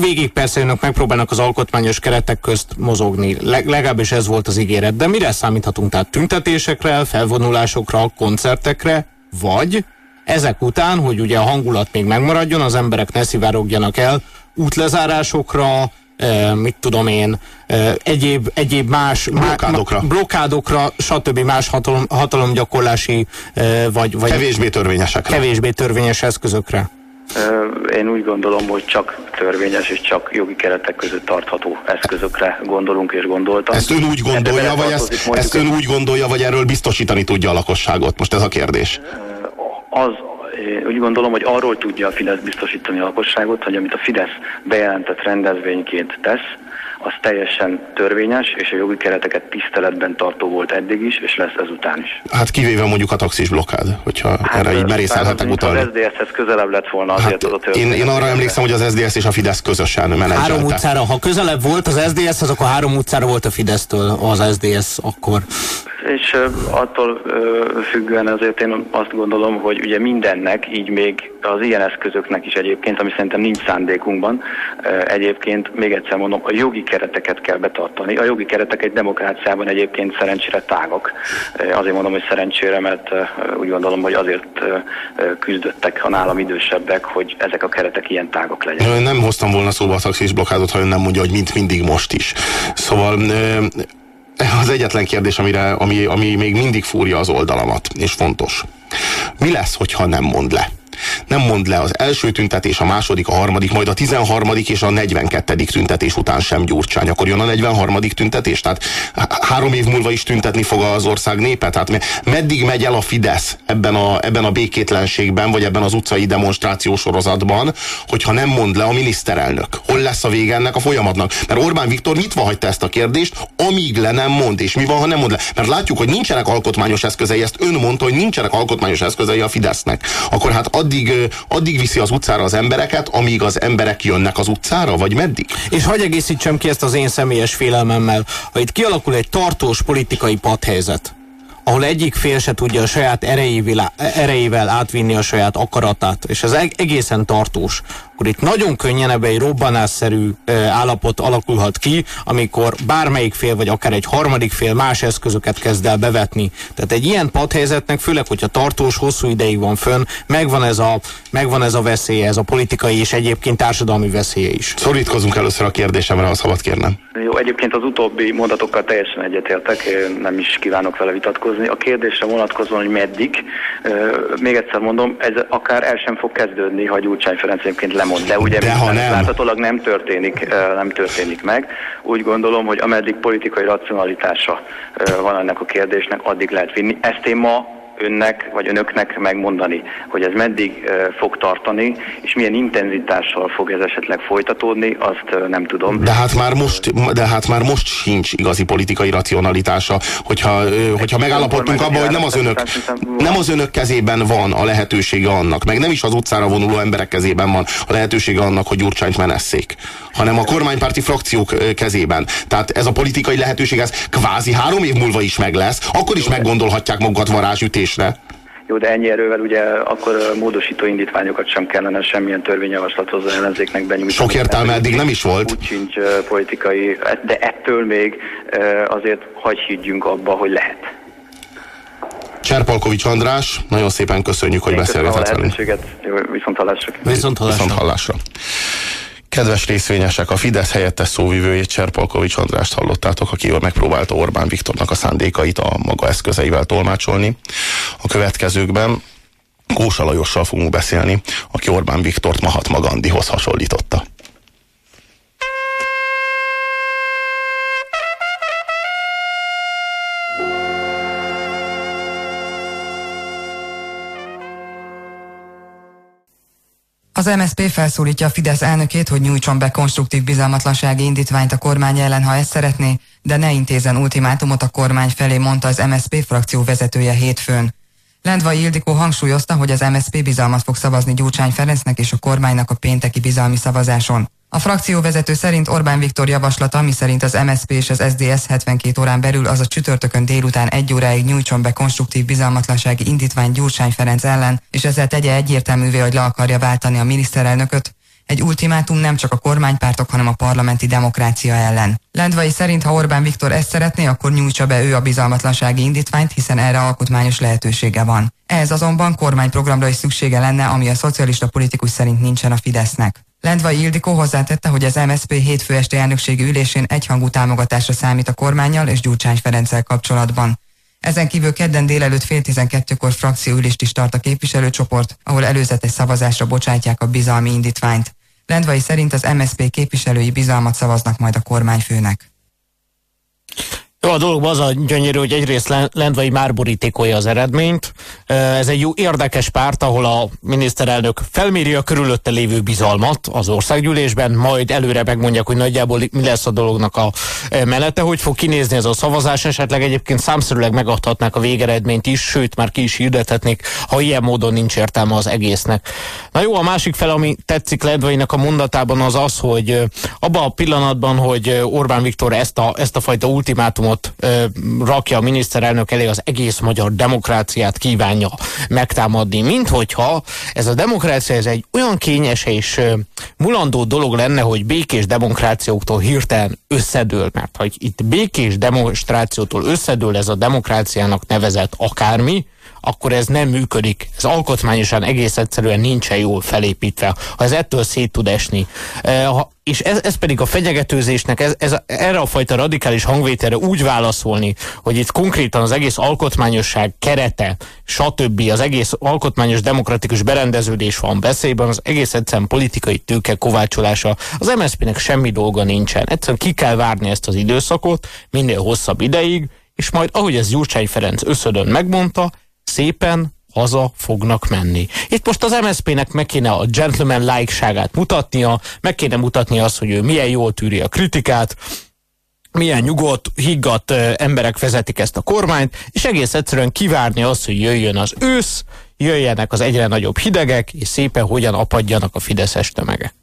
Végig persze önök megpróbálnak az alkotmányos keretek közt mozogni, Leg, legalábbis ez volt az ígéret, de mire számíthatunk? Tehát tüntetésekre, felvonulásokra, koncertekre, vagy ezek után, hogy ugye a hangulat még megmaradjon, az emberek ne szivárogjanak el, útlezárásokra, e, mit tudom én, e, egyéb, egyéb más blokkádokra, má, blokkádokra stb. más hatalom, hatalomgyakorlási e, vagy, vagy kevésbé törvényesekre. Kevésbé törvényes eszközökre. Én úgy gondolom, hogy csak törvényes és csak jogi keretek között tartható eszközökre gondolunk és gondoltam. Ezt ön úgy gondolja, vagy ezt, ezt ön úgy gondolja, vagy erről biztosítani tudja a lakosságot? Most ez a kérdés. Az, úgy gondolom, hogy arról tudja a Fidesz biztosítani a lakosságot, hogy amit a Fidesz bejelentett rendezvényként tesz, az teljesen törvényes, és a jogi kereteket tiszteletben tartó volt eddig is, és lesz ezután is. Hát kivéve mondjuk a taxis blokkád, hogyha hát, erre így merészelhetek utalni. Az SZDSZ-hez közelebb lett volna azért hát, az a én, én arra emlékszem, hogy az SZDSZ és a Fidesz közösen menedzselte. Három utcára, ha közelebb volt az SZDSZ, az akkor három utcára volt a Fidesztől az SZDSZ akkor és attól függően azért én azt gondolom, hogy ugye mindennek, így még az ilyen eszközöknek is egyébként, ami szerintem nincs szándékunkban, egyébként még egyszer mondom, a jogi kereteket kell betartani. A jogi keretek egy demokráciában egyébként szerencsére tágak. Azért mondom, hogy szerencsére, mert úgy gondolom, hogy azért küzdöttek a nálam idősebbek, hogy ezek a keretek ilyen tágak legyenek. Én nem hoztam volna szóba a taxis blokkádot, ha ön nem mondja, hogy mint mindig most is. Szóval az egyetlen kérdés, amire, ami, ami még mindig fúrja az oldalamat, és fontos. Mi lesz, hogyha nem mond le? Nem mond le az első tüntetés, a második, a harmadik, majd a tizenharmadik és a negyvenkettedik tüntetés után sem Gyurcsány. Akkor jön a negyvenharmadik tüntetés? Tehát három év múlva is tüntetni fog az ország népe? Tehát meddig megy el a Fidesz ebben a, ebben a békétlenségben, vagy ebben az utcai demonstráció sorozatban, hogyha nem mond le a miniszterelnök? Hol lesz a vége ennek a folyamatnak? Mert Orbán Viktor nyitva hagyta ezt a kérdést, amíg le nem mond. És mi van, ha nem mond le? Mert látjuk, hogy nincsenek alkotmányos eszközei, ezt ön mondta, hogy nincsenek alkotmányos eszközei a Fidesznek. Akkor hát addig, addig viszi az utcára az embereket, amíg az emberek jönnek az utcára, vagy meddig? És hagyj egészítsem ki ezt az én személyes félelmemmel. Ha itt kialakul egy tartós politikai padhelyzet, ahol egyik fél se tudja a saját erejével, erejével átvinni a saját akaratát, és ez egészen tartós, akkor itt nagyon könnyen ebbe egy robbanásszerű állapot alakulhat ki, amikor bármelyik fél, vagy akár egy harmadik fél más eszközöket kezd el bevetni. Tehát egy ilyen padhelyzetnek, főleg, hogyha tartós, hosszú ideig van fönn, megvan ez a, megvan ez a veszélye, ez a politikai és egyébként társadalmi veszélye is. Szorítkozunk először a kérdésemre, ha szabad kérnem. Jó, egyébként az utóbbi mondatokkal teljesen egyetértek, nem is kívánok vele vitatkozni. A kérdésre vonatkozóan, hogy meddig, még egyszer mondom, ez akár el sem fog kezdődni, ha Gyurcsány Ferenc egyébként lemond, de ugye de ha nem. láthatólag nem történik, nem történik meg. Úgy gondolom, hogy ameddig politikai racionalitása van ennek a kérdésnek, addig lehet vinni. Ezt én ma önnek vagy önöknek megmondani, hogy ez meddig fog tartani, és milyen intenzitással fog ez esetleg folytatódni, azt nem tudom. De hát már most, de hát már most sincs igazi politikai racionalitása, hogyha, hogyha megállapodtunk abban, hogy nem az önök, nem az önök kezében van a lehetősége annak, meg nem is az utcára vonuló emberek kezében van a lehetősége annak, hogy Gyurcsányt menesszék, hanem a kormánypárti frakciók kezében. Tehát ez a politikai lehetőség, ez kvázi három év múlva is meg lesz, akkor is meggondolhatják magukat varázsütés döntésre. Jó, de ennyi erővel ugye akkor módosító indítványokat sem kellene semmilyen törvényjavaslathoz az ellenzéknek benyújtani. Sok értelme eddig nem is volt. Úgy sincs politikai, de ettől még azért hagy higgyünk abba, hogy lehet. Cserpalkovics András, nagyon szépen köszönjük, hogy beszélgetett velünk. Viszont hallásra. Viszont hallásra. Viszont hallásra. Kedves részvényesek, a Fidesz helyettes szóvivőjét Cserpolkovics Andrást hallottátok, aki megpróbálta Orbán Viktornak a szándékait a maga eszközeivel tolmácsolni. A következőkben Kósa Lajossal fogunk beszélni, aki Orbán Viktort Mahatma Gandhihoz hasonlította. Az MSZP felszólítja a Fidesz elnökét, hogy nyújtson be konstruktív bizalmatlansági indítványt a kormány ellen, ha ezt szeretné, de ne intézen ultimátumot a kormány felé, mondta az MSZP frakció vezetője hétfőn. Lendvai Ildikó hangsúlyozta, hogy az MSZP bizalmat fog szavazni Gyurcsány Ferencnek és a kormánynak a pénteki bizalmi szavazáson. A frakcióvezető szerint Orbán Viktor javaslata, szerint az MSZP és az SDS 72 órán belül, az a csütörtökön délután egy óráig nyújtson be konstruktív bizalmatlansági indítvány Gyurcsány Ferenc ellen, és ezzel tegye egyértelművé, hogy le akarja váltani a miniszterelnököt, egy ultimátum nem csak a kormánypártok, hanem a parlamenti demokrácia ellen. Lendvai szerint, ha Orbán Viktor ezt szeretné, akkor nyújtsa be ő a bizalmatlansági indítványt, hiszen erre alkotmányos lehetősége van. Ehhez azonban kormányprogramra is szüksége lenne, ami a szocialista politikus szerint nincsen a Fidesznek. Lendvai Ildikó hozzátette, hogy az MSZP hétfő este elnökségi ülésén egyhangú támogatásra számít a kormányjal és Gyurcsány Ferenccel kapcsolatban. Ezen kívül kedden délelőtt fél tizenkettőkor frakcióülést is tart a képviselőcsoport, ahol előzetes szavazásra bocsátják a bizalmi indítványt. Lendvai szerint az MSZP képviselői bizalmat szavaznak majd a kormányfőnek. A dolog az a gyönyörű, hogy egyrészt Lendvai már borítékolja az eredményt. Ez egy jó érdekes párt, ahol a miniszterelnök felméri a körülötte lévő bizalmat az országgyűlésben, majd előre megmondják, hogy nagyjából mi lesz a dolognak a menete, hogy fog kinézni ez a szavazás, esetleg egyébként számszerűleg megadhatnák a végeredményt is, sőt már ki is hirdethetnék, ha ilyen módon nincs értelme az egésznek. Na jó, a másik fel, ami tetszik Lendvainak a mondatában az az, hogy abban a pillanatban, hogy Orbán Viktor ezt a, ezt a fajta ultimátumot programot ö, rakja a miniszterelnök elé, az egész magyar demokráciát kívánja megtámadni, mint hogyha ez a demokrácia ez egy olyan kényes és ö, mulandó dolog lenne, hogy békés demokrációktól hirtelen összedől, mert ha itt békés demonstrációtól összedől ez a demokráciának nevezett akármi, akkor ez nem működik. Ez alkotmányosan egész egyszerűen nincsen jól felépítve. Ha ez ettől szét tud esni. E, ha, és ez, ez pedig a fenyegetőzésnek, ez, ez, erre a fajta radikális hangvételre úgy válaszolni, hogy itt konkrétan az egész alkotmányosság kerete, stb. az egész alkotmányos demokratikus berendeződés van beszélben, az egész egyszerűen politikai tőke kovácsolása. Az MSZP-nek semmi dolga nincsen. Egyszerűen ki kell várni ezt az időszakot, minél hosszabb ideig, és majd, ahogy ez Gyurcsány Ferenc összödön megmondta, szépen haza fognak menni. Itt most az MSZP-nek meg kéne a gentleman like mutatnia, meg kéne mutatni azt, hogy ő milyen jól tűri a kritikát, milyen nyugodt, higgadt emberek vezetik ezt a kormányt, és egész egyszerűen kivárni azt, hogy jöjjön az ősz, jöjjenek az egyre nagyobb hidegek, és szépen hogyan apadjanak a fideszes tömegek.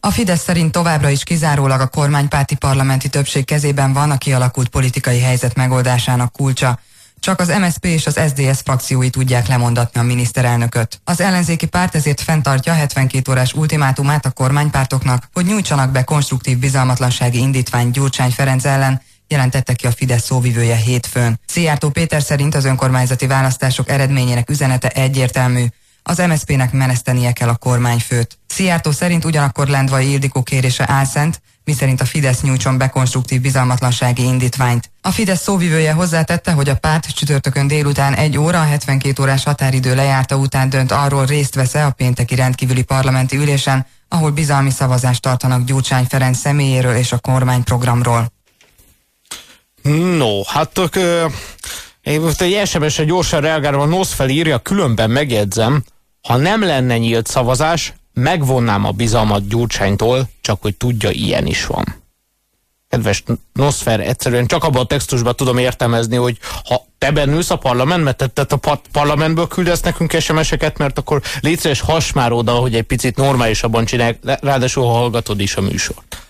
A Fidesz szerint továbbra is kizárólag a kormánypárti parlamenti többség kezében van a kialakult politikai helyzet megoldásának kulcsa. Csak az MSP és az SDS frakciói tudják lemondatni a miniszterelnököt. Az ellenzéki párt ezért fenntartja 72 órás ultimátumát a kormánypártoknak, hogy nyújtsanak be konstruktív bizalmatlansági indítvány Gyurcsány Ferenc ellen, jelentette ki a Fidesz szóvivője hétfőn. Szijjártó Péter szerint az önkormányzati választások eredményének üzenete egyértelmű. Az MSZP-nek menesztenie kell a kormányfőt. Szijjártó szerint ugyanakkor Lendvai Ildikó kérése álszent, miszerint a Fidesz nyújtson be konstruktív bizalmatlansági indítványt. A Fidesz szóvivője hozzátette, hogy a párt csütörtökön délután egy óra, 72 órás határidő lejárta után dönt arról részt vesz-e a pénteki rendkívüli parlamenti ülésen, ahol bizalmi szavazást tartanak Gyurcsány Ferenc személyéről és a kormányprogramról. No, hát ö, én most egy SMS-re gyorsan reagálom, a NOSZ felírja, különben megjegyzem, ha nem lenne nyílt szavazás, megvonnám a bizalmat Gyurcsánytól, csak hogy tudja, ilyen is van. Kedves Nosfer, egyszerűen csak abban a textusban tudom értelmezni, hogy ha te bennülsz a parlamentbe, tehát a par parlamentből küldesz nekünk SMS-eket, mert akkor létszeres has már oda, hogy egy picit normálisabban csinálják, ráadásul hallgatod is a műsort.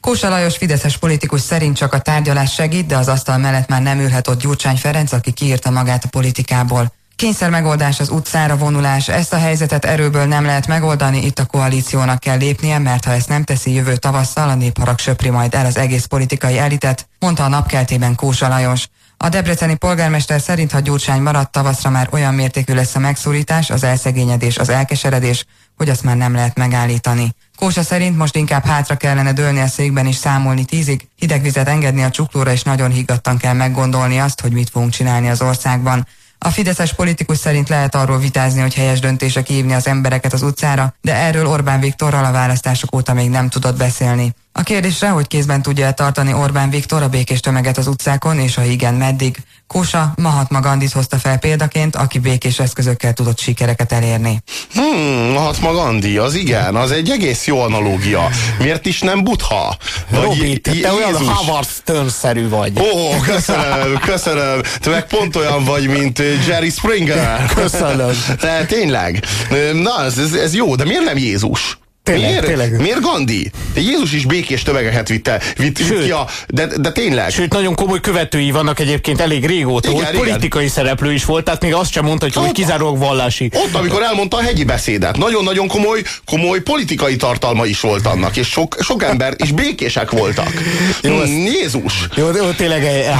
Kósa Lajos Fideszes politikus szerint csak a tárgyalás segít, de az asztal mellett már nem ülhet ott Gyurcsány Ferenc, aki kiírta magát a politikából. Kényszer megoldás az utcára vonulás, ezt a helyzetet erőből nem lehet megoldani, itt a koalíciónak kell lépnie, mert ha ezt nem teszi jövő tavasszal, a népharag söpri majd el az egész politikai elitet, mondta a napkeltében Kósa Lajos. A debreceni polgármester szerint, ha Gyurcsány maradt, tavaszra már olyan mértékű lesz a megszólítás, az elszegényedés, az elkeseredés, hogy azt már nem lehet megállítani. Kósa szerint most inkább hátra kellene dőlni a székben és számolni tízig, hideg vizet engedni a csuklóra és nagyon higgadtan kell meggondolni azt, hogy mit fogunk csinálni az országban. A fideszes politikus szerint lehet arról vitázni, hogy helyes döntése kihívni az embereket az utcára, de erről Orbán Viktorral a választások óta még nem tudott beszélni. A kérdésre, hogy kézben tudja -e tartani Orbán Viktor a békés tömeget az utcákon, és ha igen, meddig, Kósa Mahatma Gandhit hozta fel példaként, aki békés eszközökkel tudott sikereket elérni. Hmm, Mahatma Gandhi, az igen, az egy egész jó analógia. Miért is nem Butha? Vagy Robi, te, te olyan Howard Stern-szerű vagy. Ó, köszönöm, köszönöm. Te meg pont olyan vagy, mint Jerry Springer. Köszönöm. Te tényleg. Na, ez, ez jó, de miért nem Jézus? Tényleg, miért, tényleg. miért Gandhi? De Jézus is békés tömegeket vitte, vitt, vitt ki a, de, de tényleg. Sőt, nagyon komoly követői vannak egyébként elég régóta, igen, hogy igen. politikai szereplő is volt, tehát még azt sem mondta, hogy, hogy kizárólag vallási. Ott, amikor elmondta a hegyi beszédet, nagyon-nagyon komoly, komoly politikai tartalma is volt annak, és sok, sok ember is békések voltak. Jó, hmm, Jézus! Jó, jó tényleg, eh,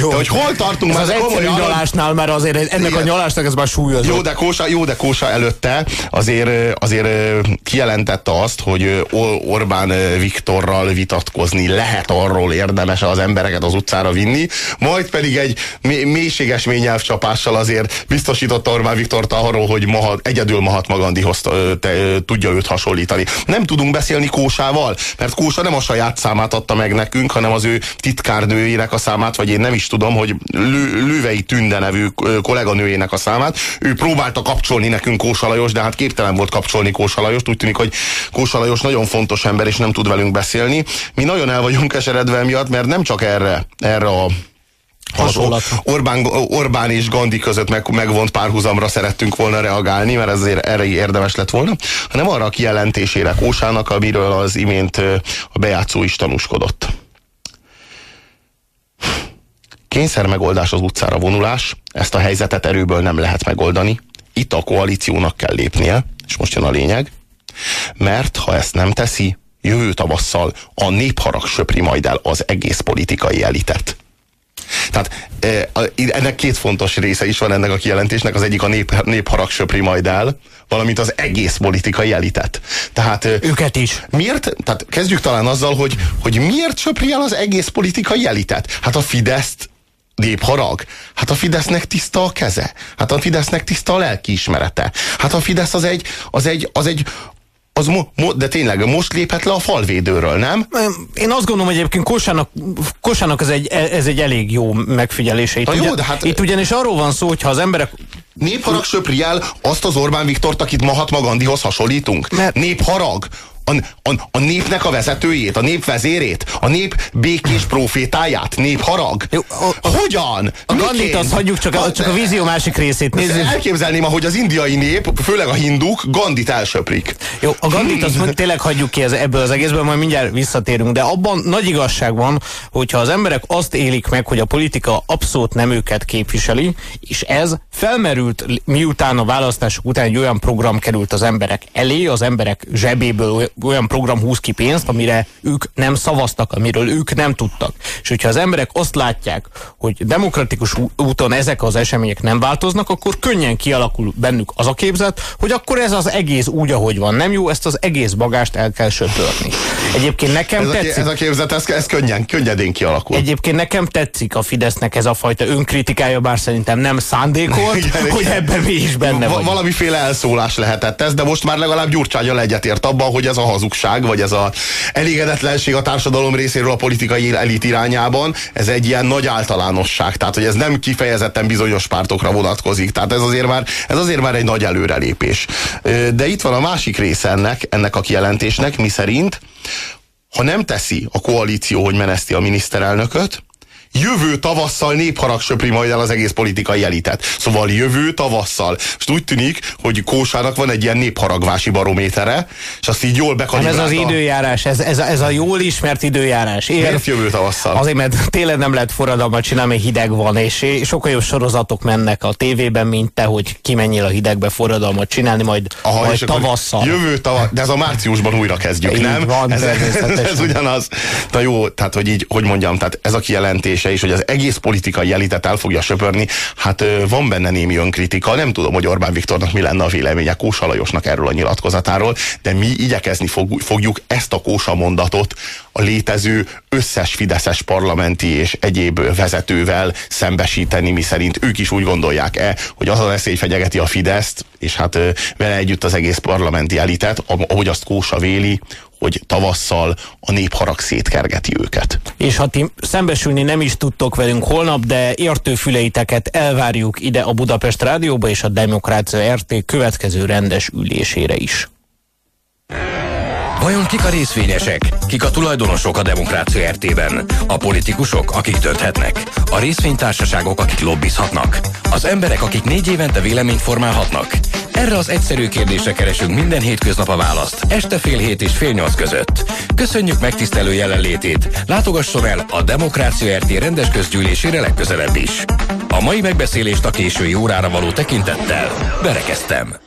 jó. De hogy hol tartunk ez már? Az egyszerű nyalásnál már azért ennek igen. a nyalásnak ez már súlyos. Jó, de Kósa, jó, de Kósa előtte azért, azért kijelentett felvetette azt, hogy Orbán Viktorral vitatkozni lehet arról érdemes az embereket az utcára vinni, majd pedig egy mélységes ményelvcsapással azért biztosította Orbán Viktort arról, hogy Mahat, egyedül Mahatma Gandhihoz tudja őt hasonlítani. Nem tudunk beszélni Kósával, mert Kósa nem a saját számát adta meg nekünk, hanem az ő titkárnőjének a számát, vagy én nem is tudom, hogy Lő, Lővei Tünde nevű kolléganőjének a számát. Ő próbálta kapcsolni nekünk Kósa Lajos, de hát képtelen volt kapcsolni Kósa Lajos. Úgy tűnik, hogy Kósa Lajos nagyon fontos ember, és nem tud velünk beszélni. Mi nagyon el vagyunk keseredve miatt, mert nem csak erre, erre a az Orbán, Orbán és Gandhi között meg, megvont párhuzamra szerettünk volna reagálni, mert azért erre érdemes lett volna, hanem arra a kijelentésére Kósának, amiről az imént a bejátszó is tanúskodott. Kényszer megoldás az utcára vonulás, ezt a helyzetet erőből nem lehet megoldani. Itt a koalíciónak kell lépnie, és most jön a lényeg, mert ha ezt nem teszi, jövő tavasszal a népharag söpri majd el az egész politikai elitet. Tehát ennek két fontos része is van ennek a kijelentésnek. Az egyik a nép, népharag söpri majd el, valamint az egész politikai elitet. Tehát, őket is. Miért? Tehát kezdjük talán azzal, hogy, hogy miért söpri el az egész politikai elitet? Hát a Fideszt népharag? Hát a Fidesznek tiszta a keze. Hát a Fidesznek tiszta a lelkiismerete. Hát a Fidesz az egy, az egy, az egy az mo, mo, de tényleg most léphet le a falvédőről, nem? Én azt gondolom, hogy egyébként Kósának, Kósának ez, egy, ez egy elég jó megfigyelése. Itt, jó, de hát, itt ugyanis arról van szó, hogy ha az emberek Népharag söpri el azt az Orbán Viktort, akit Mahatma Gandhihoz hasonlítunk. Mert... Népharag a, a, a népnek a vezetőjét, a nép vezérét, a nép békés profétáját, nép harag. Jó, a, Hogyan? A Gandit azt hagyjuk, csak a, csak a vízió másik részét nézzük. Elképzelném, ahogy az indiai nép, főleg a hinduk, Gandit elsöprik. Jó, a Gandit azt mondjuk, tényleg hagyjuk ki ez, ebből az egészből, majd mindjárt visszatérünk, de abban nagy igazság van, hogyha az emberek azt élik meg, hogy a politika abszolút nem őket képviseli, és ez felmerült miután a választások után egy olyan program került az emberek elé, az emberek zsebéből olyan program húz ki pénzt, amire ők nem szavaztak, amiről ők nem tudtak. És hogyha az emberek azt látják, hogy demokratikus úton ezek az események nem változnak, akkor könnyen kialakul bennük az a képzet, hogy akkor ez az egész úgy, ahogy van. Nem jó, ezt az egész bagást el kell söpörni. Egyébként nekem ez tetszik. A, ez a képzet, ez, ez könnyen, könnyedén kialakul. Egyébként nekem tetszik a Fidesznek ez a fajta önkritikája, bár szerintem nem szándékolt, igen, hogy ebben mi is benne vagy. Valamiféle elszólás lehetett ez, de most már legalább Gyurcsányal egyetért abban, hogy ez a hazugság, vagy ez a elégedetlenség a társadalom részéről a politikai elit irányában, ez egy ilyen nagy általánosság. Tehát, hogy ez nem kifejezetten bizonyos pártokra vonatkozik. Tehát ez azért már, ez azért már egy nagy előrelépés. De itt van a másik része ennek, ennek a kijelentésnek, mi szerint, ha nem teszi a koalíció, hogy meneszti a miniszterelnököt, jövő tavasszal népharag söpri majd el az egész politikai elitet. Szóval jövő tavasszal. És úgy tűnik, hogy Kósának van egy ilyen népharagvási barométere, és azt így jól bekalibrálta. Ez az időjárás, ez, ez, ez a jól ismert időjárás. Ér, Miért jövő tavasszal? Azért, mert télen nem lehet forradalmat csinálni, mert hideg van, és sokkal jobb sorozatok mennek a tévében, mint te, hogy kimenjél a hidegbe forradalmat csinálni, majd, Aha, majd tavasszal. Jövő tavasz, de ez a márciusban újra kezdjük, így nem? Van, ez, ez, ez, ugyanaz. Na jó, tehát hogy így, hogy mondjam, tehát ez a kijelentés kérdése is, hogy az egész politikai elitet el fogja söpörni, hát van benne némi önkritika. Nem tudom, hogy Orbán Viktornak mi lenne a véleménye Kósa Lajosnak erről a nyilatkozatáról, de mi igyekezni fogjuk ezt a Kósa mondatot a létező összes fideszes parlamenti és egyéb vezetővel szembesíteni, mi szerint ők is úgy gondolják-e, hogy az a veszély fenyegeti a Fideszt, és hát vele együtt az egész parlamenti elitet, ahogy azt Kósa véli, hogy tavasszal a népharag szétkergeti őket. És ha ti szembesülni nem is tudtok velünk holnap, de értőfüleiteket elvárjuk ide a Budapest Rádióba és a Demokrácia RT következő rendes ülésére is. Vajon kik a részvényesek? Kik a tulajdonosok a Demokrácia RT-ben? A politikusok, akik dönthetnek? A részvénytársaságok, akik lobbizhatnak? Az emberek, akik négy évente véleményt formálhatnak? Erre az egyszerű kérdésre keresünk minden hétköznap a választ, este fél hét és fél nyolc között. Köszönjük megtisztelő jelenlétét. Látogasson el a Demokrácia RT rendes közgyűlésére legközelebb is. A mai megbeszélést a késői órára való tekintettel berekeztem.